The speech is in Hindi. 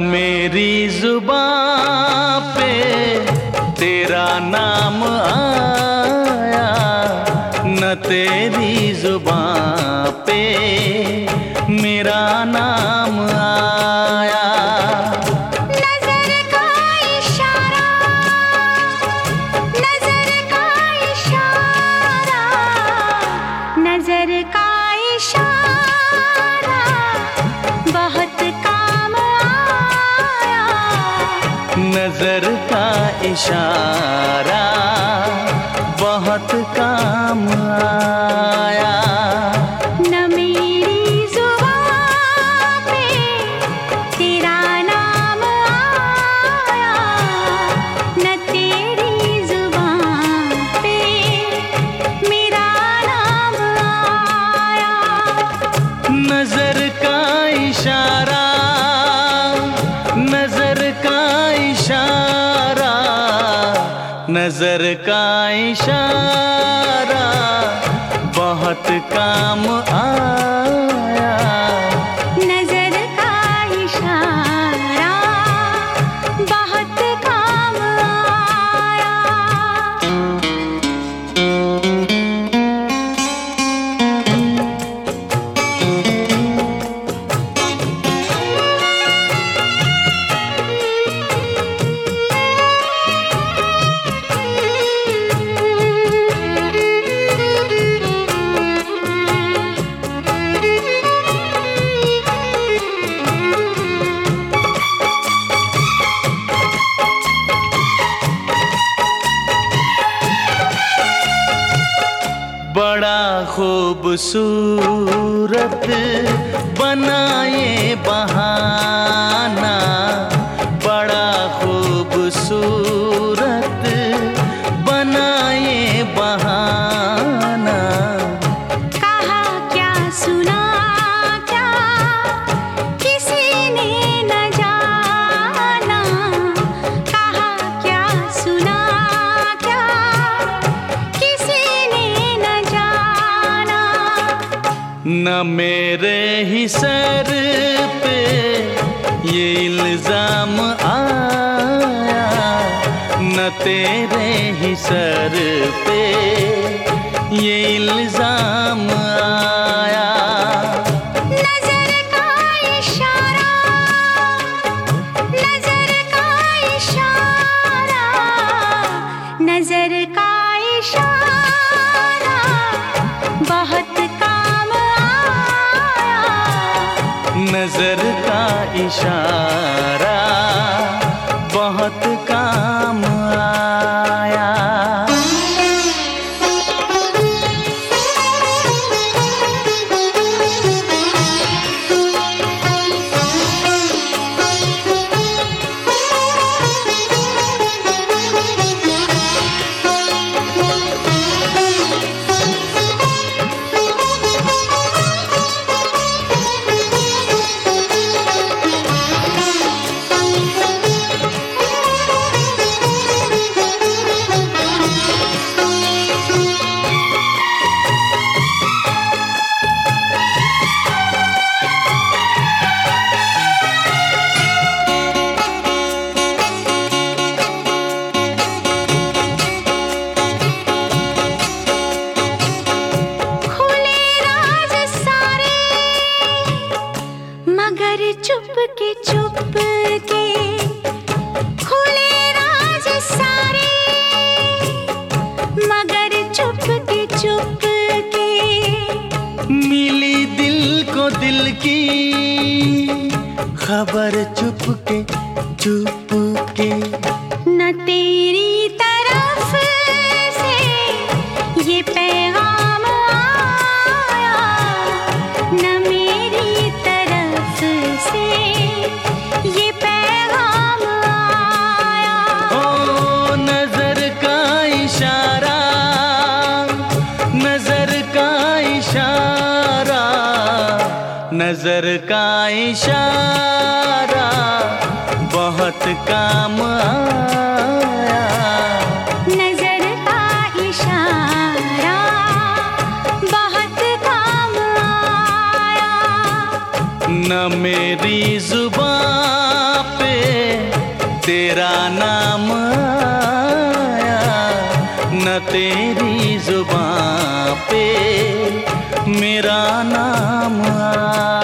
मेरी ज़ुबान पे तेरा नाम का नज़र का इशारा बहुत काम आया बड़ा खूबसूरत बनाए बहाना बड़ा खूबसूरत मेरे ही सर पे ये इल्ज़ाम आया, न तेरे ही सर पे ये इल्ज़ाम आया। नज़र का इशारा नज़र का इशारा। बहुत दिल को दिल की खबर चुप के चुप के न नज़र का इशारा बहुत काम आया। नज़र का इशारा बहुत काम आया। न मेरी ज़ुबान पे तेरा नाम आया न तेरी ज़ुबान पे मेरा नाम आया।